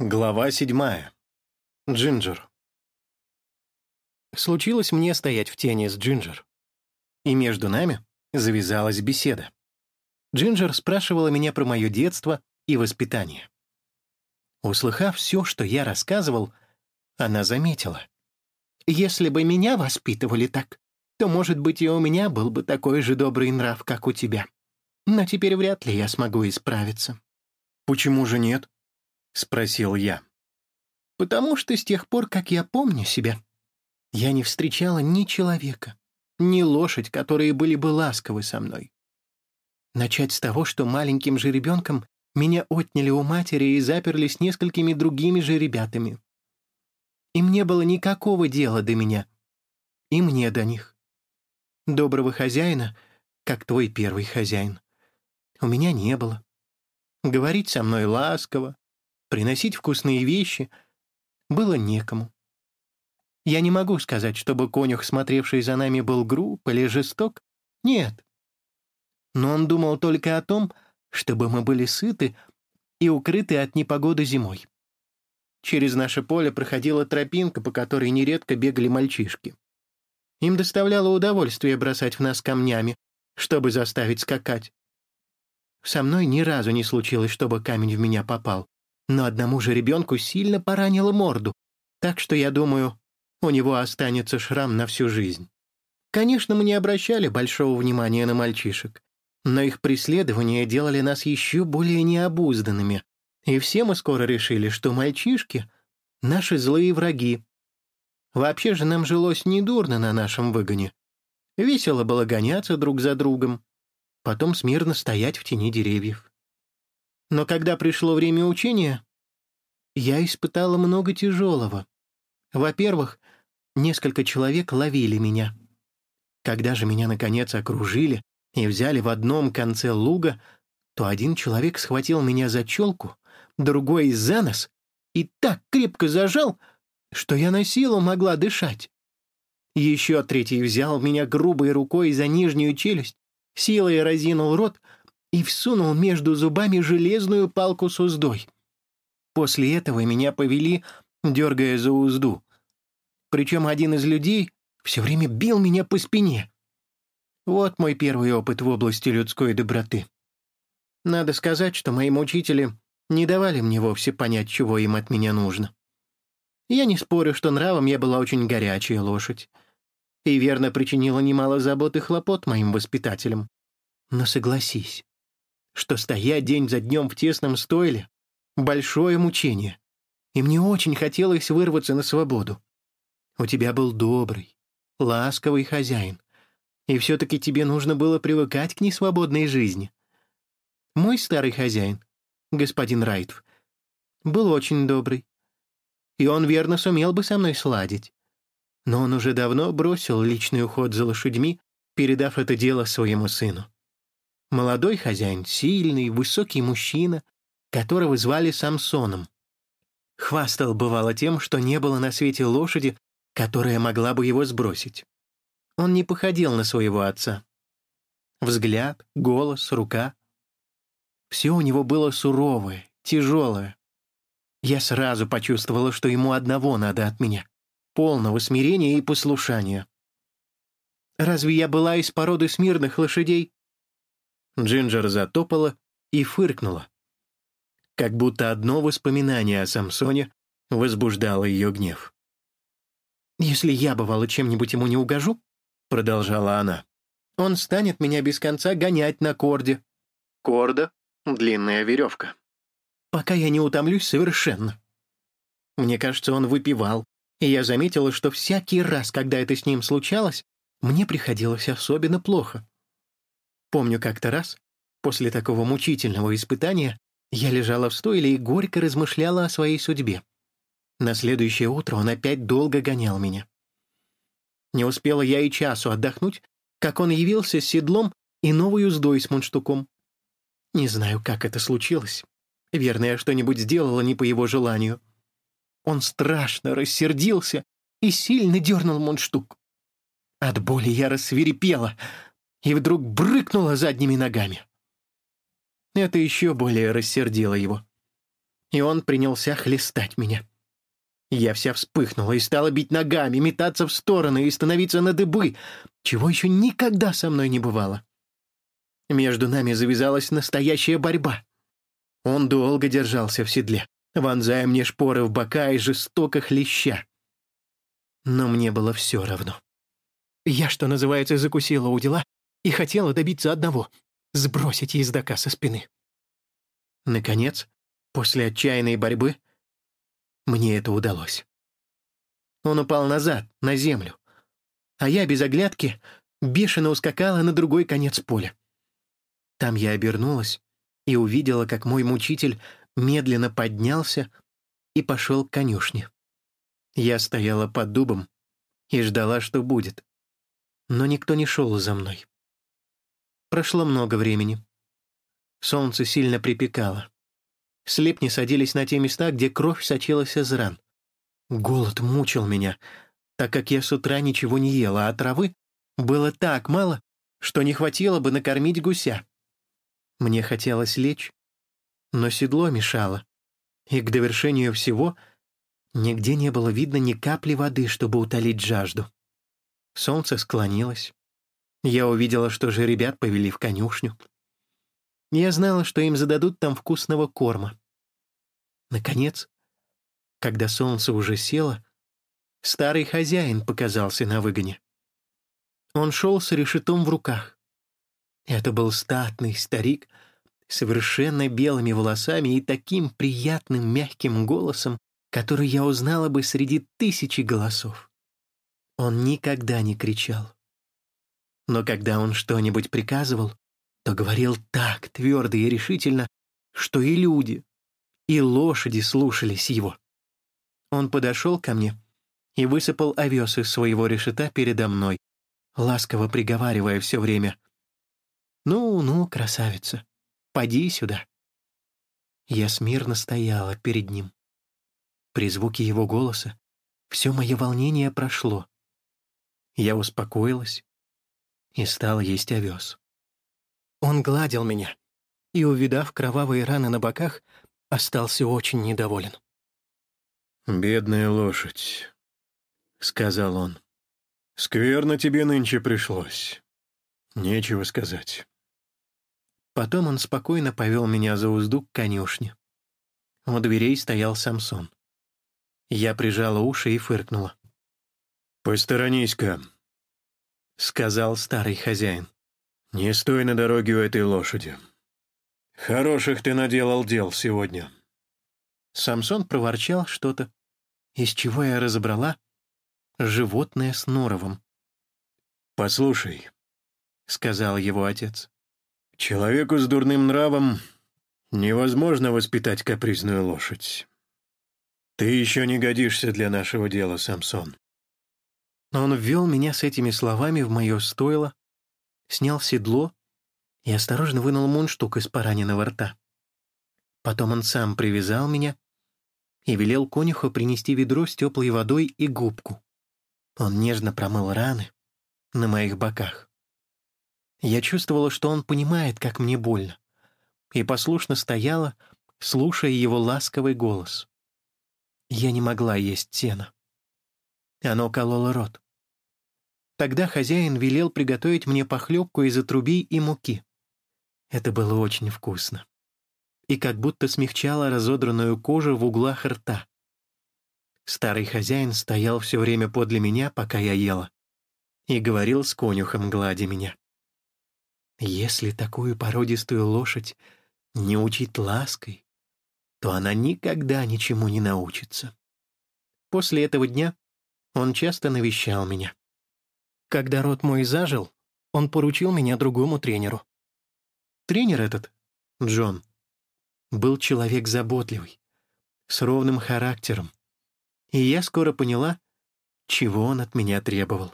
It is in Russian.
Глава седьмая. Джинджер. Случилось мне стоять в тени с Джинджер. И между нами завязалась беседа. Джинджер спрашивала меня про мое детство и воспитание. Услыхав все, что я рассказывал, она заметила. «Если бы меня воспитывали так, то, может быть, и у меня был бы такой же добрый нрав, как у тебя. Но теперь вряд ли я смогу исправиться». «Почему же нет?» — спросил я. «Потому что с тех пор, как я помню себя, я не встречала ни человека, ни лошадь, которые были бы ласковы со мной. Начать с того, что маленьким же ребенком меня отняли у матери и заперли с несколькими другими же ребятами. Им не было никакого дела до меня, и мне до них. Доброго хозяина, как твой первый хозяин, у меня не было. Говорить со мной ласково, приносить вкусные вещи было некому. Я не могу сказать, чтобы конюх, смотревший за нами, был груб или жесток. Нет. Но он думал только о том, чтобы мы были сыты и укрыты от непогоды зимой. Через наше поле проходила тропинка, по которой нередко бегали мальчишки. Им доставляло удовольствие бросать в нас камнями, чтобы заставить скакать. Со мной ни разу не случилось, чтобы камень в меня попал но одному же ребенку сильно поранило морду, так что, я думаю, у него останется шрам на всю жизнь. Конечно, мы не обращали большого внимания на мальчишек, но их преследования делали нас еще более необузданными, и все мы скоро решили, что мальчишки — наши злые враги. Вообще же нам жилось недурно на нашем выгоне. Весело было гоняться друг за другом, потом смирно стоять в тени деревьев. Но когда пришло время учения, я испытала много тяжелого. Во-первых, несколько человек ловили меня. Когда же меня, наконец, окружили и взяли в одном конце луга, то один человек схватил меня за челку, другой — за нос и так крепко зажал, что я на силу могла дышать. Еще третий взял меня грубой рукой за нижнюю челюсть, силой разинул рот — и всунул между зубами железную палку с уздой. После этого меня повели, дергая за узду. Причем один из людей все время бил меня по спине. Вот мой первый опыт в области людской доброты. Надо сказать, что мои мучители не давали мне вовсе понять, чего им от меня нужно. Я не спорю, что нравом я была очень горячая лошадь. И верно причинила немало забот и хлопот моим воспитателям. Но согласись, что стоять день за днем в тесном стойле — большое мучение, и мне очень хотелось вырваться на свободу. У тебя был добрый, ласковый хозяин, и все-таки тебе нужно было привыкать к несвободной жизни. Мой старый хозяин, господин Райтв, был очень добрый, и он верно сумел бы со мной сладить. Но он уже давно бросил личный уход за лошадьми, передав это дело своему сыну. Молодой хозяин, сильный, высокий мужчина, которого звали Самсоном. Хвастал, бывало, тем, что не было на свете лошади, которая могла бы его сбросить. Он не походил на своего отца. Взгляд, голос, рука. Все у него было суровое, тяжелое. Я сразу почувствовала, что ему одного надо от меня — полного смирения и послушания. Разве я была из породы смирных лошадей? Джинджер затопала и фыркнула. Как будто одно воспоминание о Самсоне возбуждало ее гнев. «Если я, бывало, чем-нибудь ему не угожу», — продолжала она, «он станет меня без конца гонять на корде». Корда — длинная веревка. «Пока я не утомлюсь совершенно». Мне кажется, он выпивал, и я заметила, что всякий раз, когда это с ним случалось, мне приходилось особенно плохо. Помню как-то раз, после такого мучительного испытания, я лежала в стойле и горько размышляла о своей судьбе. На следующее утро он опять долго гонял меня. Не успела я и часу отдохнуть, как он явился с седлом и новой уздой с мундштуком. Не знаю, как это случилось. Верно, я что-нибудь сделала не по его желанию. Он страшно рассердился и сильно дернул мундштук. От боли я рассверепела, и вдруг брыкнула задними ногами. Это еще более рассердило его. и он принялся хлестать меня. Я вся вспыхнула и стала бить ногами, метаться в стороны и становиться на дыбы, чего еще никогда со мной не бывало. Между нами завязалась настоящая борьба. Он долго держался в седле, вонзая мне шпоры в бока и жестоко хлеща. Но мне было все равно. Я, что называется, закусила у дела и хотела добиться одного — сбросить ездока со спины. Наконец, после отчаянной борьбы, мне это удалось. Он упал назад, на землю, а я без оглядки бешено ускакала на другой конец поля. Там я обернулась и увидела, как мой мучитель медленно поднялся и пошел к конюшне. Я стояла под дубом и ждала, что будет. Но никто не шел за мной. Прошло много времени. Солнце сильно припекало. Слепни садились на те места, где кровь сочилась из ран. Голод мучил меня, так как я с утра ничего не ела, а травы было так мало, что не хватило бы накормить гуся. Мне хотелось лечь, но седло мешало, и к довершению всего нигде не было видно ни капли воды, чтобы утолить жажду. Солнце склонилось. Я увидела, что же ребят повели в конюшню. Я знала, что им зададут там вкусного корма. Наконец, когда солнце уже село, старый хозяин показался на выгоне. Он шел с решетом в руках. Это был статный старик совершенно белыми волосами и таким приятным мягким голосом, который я узнала бы среди тысячи голосов. Он никогда не кричал. Но когда он что-нибудь приказывал, то говорил так твердо и решительно, что и люди, и лошади слушались его. Он подошел ко мне и высыпал овес из своего решета передо мной, ласково приговаривая все время. «Ну, ну, красавица, поди сюда». Я смирно стояла перед ним. При звуке его голоса все мое волнение прошло. Я успокоилась и стала есть овес. Он гладил меня и, увидав кровавые раны на боках, остался очень недоволен. «Бедная лошадь», — сказал он. «Скверно тебе нынче пришлось. Нечего сказать». Потом он спокойно повел меня за узду к конюшне. У дверей стоял Самсон. Я прижала уши и фыркнула. «Посторонись-ка», — сказал старый хозяин. «Не стой на дороге у этой лошади. Хороших ты наделал дел сегодня». Самсон проворчал что-то, из чего я разобрала животное с норовом. «Послушай», — сказал его отец, — «человеку с дурным нравом невозможно воспитать капризную лошадь. Ты еще не годишься для нашего дела, Самсон». Он ввел меня с этими словами в мое стойло, снял седло и осторожно вынул мундштук из пораненного рта. Потом он сам привязал меня и велел конюху принести ведро с теплой водой и губку. Он нежно промыл раны на моих боках. Я чувствовала, что он понимает, как мне больно, и послушно стояла, слушая его ласковый голос. Я не могла есть сено. Оно кололо рот. Тогда хозяин велел приготовить мне похлебку из отрубей и муки. Это было очень вкусно и как будто смягчала разодранную кожу в углах рта. Старый хозяин стоял все время подле меня, пока я ела, и говорил с конюхом, гладя меня. Если такую породистую лошадь не учить лаской, то она никогда ничему не научится. После этого дня он часто навещал меня. Когда рот мой зажил, он поручил меня другому тренеру. Тренер этот, Джон, был человек заботливый, с ровным характером, и я скоро поняла, чего он от меня требовал.